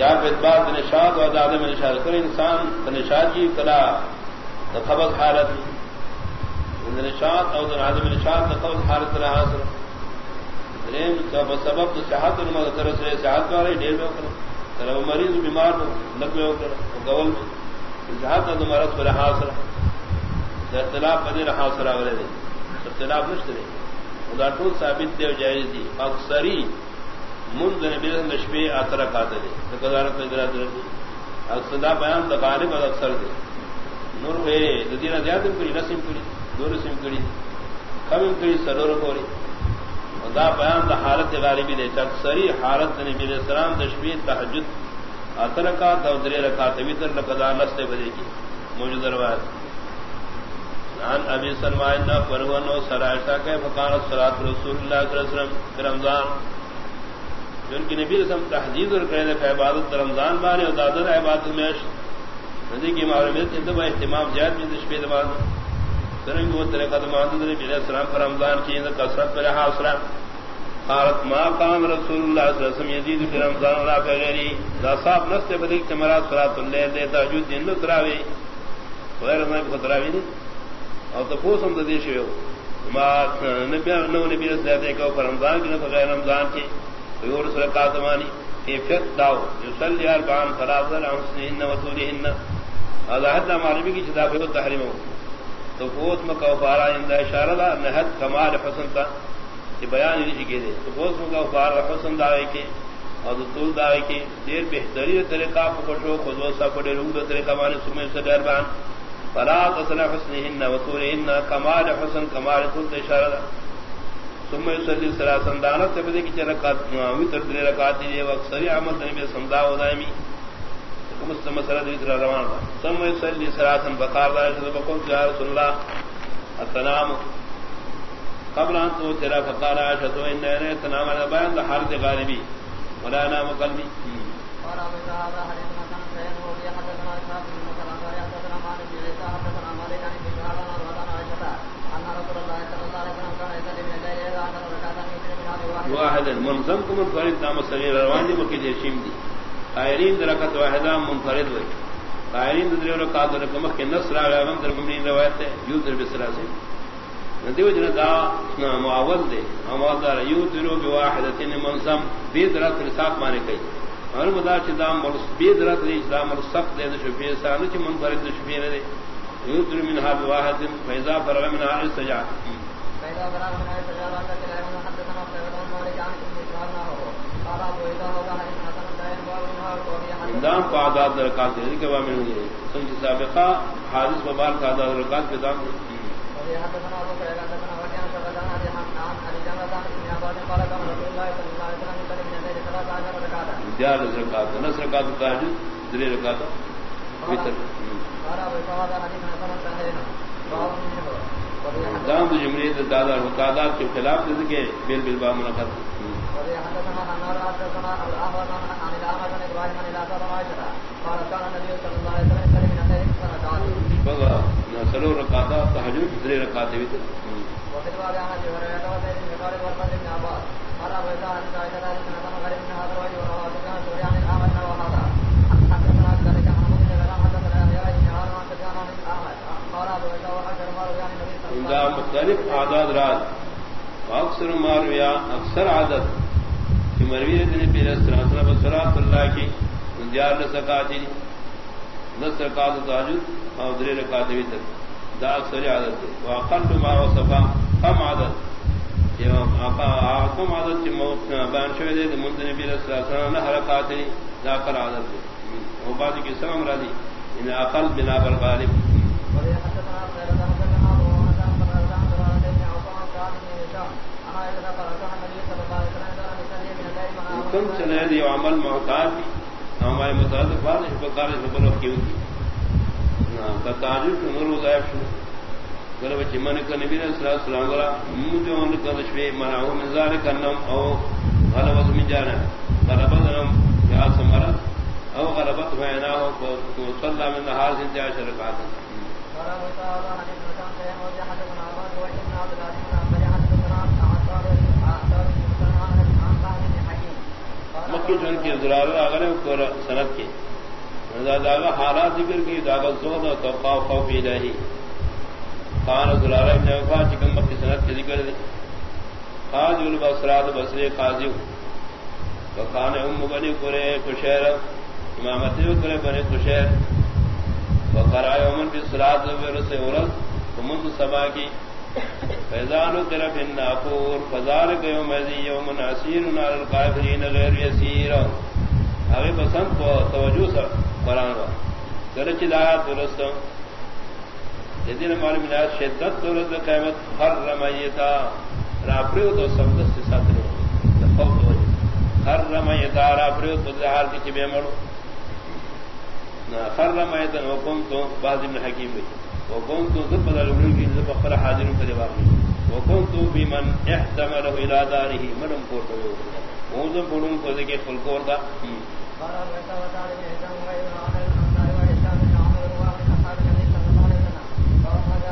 یا بدباد نشاد و عدم نشاد کر انسان نشاد کی کلا خبر حالت۔ نشاد اور عدم نشاد خبر حالت رہا حاصل۔ سبب تو صحت طرح سے صحت والے ڈیر میں کرو مریض بیمار ہو لگ میں ہو کر گول میں جہاں تک مرض پر حاصل۔ اختلاف بدے رہا سرا والے دے اختلاف نشت رہے۔ خدا ثابت دے جائز دی۔ اکثری من منذ نبی نشبی آترا کھاتے دے قدارت اکثدا بیان دا غالب اور اکثر دے۔ نور وے ددینا زیادہ کری نسیم کری دور سم کری۔ کم کری، سرور کوری دا بیان دا حالت غالبی دے اکثری حالت نبی علیہ السلام دشبی تحجد آترا کا تو درے رکھاتے بھی تر لقدار لستے بدے کی۔ موجود روایت۔ عن ابي سلمان فرغن وسرائشا کہ فقال الصلاه رسول الله صلى الله عليه وسلم، رمضان۔ جن کی نبی رسم تحدید اور کرے کہ عبادت رمضان بانے اور دادر عبادت میں ندی کی معلومیت ہے تو اہتمام زیاد بھی دشپے دمان سرنگ وہ طریقہ دمان دے نبی علیہ السلام پر رمضان کی کثرت پر حاصلہ قالت ما قام رسول اللہ صلی اللہ علیہ وسلم یزید فی رمضان ولا غیری۔ دا صاحب نست بدی تمرات صلات اللیل دے تہجد دن نو تراوی۔ غیر میں کو تراوی نہیں۔ اور تو پوسم دے شیو ما نبی نو نبی رسول اللہ دے کو رمضان کی غیر رمضان کی۔ ويور سرقات ماني كيفيت داو. يصلي أربعا ثلاثة لعنسنهن وطولهن. هذا حد معلومي کی جدا بہت تحریم ہو تو فوت مکہ فارا عند اشارہ دا نہت کمال حسن تا. یہ بیان نہیں کی دے تو فوت مکہ فارا حسن داوے کے اور طول داوے کے دیر بہترین طریقہ پکڑو خود و سا پڑے روح طریقہ مانے سمے سے دربان فلا تصلح حسنهن وطولهن. کمال حسن کمال طول اشارہ دا ثم يصلي صلاه سندانه تبدي کی رکعت وتر دے رکعت دی اکثر عمل نبی سمدا و دائمی مستم مسرد ذکر روان ثم يصلي صلاه بقار دار بقول يا رسول الله السلام قبل ان تو تیرا فقال عائشہ ان نے تنام على بیان حالت غالبی. ولا نام قلبی. اور ابو هذا حديث مثلا سيد وفي حدثنا اسحاق بن مثلا قال حدثنا مالك بن عيسى حدثنا مالك عن ابن شهاب عن عائشة ان رسول الله صلى الله عليه وسلم كان يصلي من الليل واحد کو منفرد نام صغیر روان دی مکی جشیم دی. قائرین درکت واحدہ منفرد ہوئی قائرین در رکعت رقم کے نصر علی غم در ممنین روایت ہے یو در بسرا سے. ندیو جن دا معاوض دے. معاوض دار یو درو بواحدۃ منظم، بی درت رساق مانے کئی. اور مدا چ دا مرس، بی درت ری دا مرسق دے شفیع سان چ منفرد شفیع دے یو در منها بواحد فیضا فرغ منها استجا فیضا فرغ منها استجا دام کو آزاد درکات ہے کہ وہ میں سنج سابقہ حادث مبار کا آزاد درکات کے دام نسر کا دری رکاتا دام جمری دادا تعداد کے خلاف کے بل بل با منعقد سلو رکھاتا تحجد درے رکھاتے بھی دا مختلف آزاد رات. اکثر مارویا اکثر عادت. مروی دن پیر سلام سرات اللہ کی دیار نہ سکا تھی نسر کا تاجد اور درے رکا بھی تک. دا اکثر عادت ہے وہ اقل ما و صفا کم عادت. کم عادت کی موت بیان شوی دے منت نبی رسول اللہ صلی اللہ حرکات دا کر عادت ہے وہ بات کی سمم را دی. ان اقل بنا بر غالب کم چلے دی عمل محتاج ہمارے متعلق بات اس بکار خبر کیوں کی؟ ہاں، تھی تعجب نور وظائف شنو گل بچ من کا نبی صلی اللہ علیہ وسلم گلا مجھے ان کا شوی منا ہو، من ذلك انم او غلبت من جانا غلبت انم یا سمرا او غلبت بينا ہو، تو صلی من نهار سے جا شر کا تھا مکی جن کی ضرار اگر صنعت کی۔ داغا حالات ذکر کی، داغا زہد اور توقع خوف الہی خان ضرار ابن وفا چکم مکی صنعت کی ذکر دی۔ خاج البصرات بصری قاضی خان ام بنی کرے کشیر امامتی کرے بنی کشیر وقرائے امن کی سرات سے عورت منذ سبا کی۔ فیضان طرف النافور فضال کے یوم ذی یوم ناصیر نار القافرین غیر یسیر اوی پسند کو توجہ سے قرآن وا درچ دایات درست یدین معلوم ہے شدت درست قیامت ہر رمیتا راپریو تو سب دست ساتھ نے خوف ہو ہر رمیتا راپریو تو ظاہر کی چبے مڑو خر رمیتا وقم تو بعض ابن حکیم بھی وقم تو ذب بدل کی ذب اخر حاضروں کے جواب. وكنت بمن احتمل الى داره. من قوت ووزن بڑوں کو دیکھے فل کو قال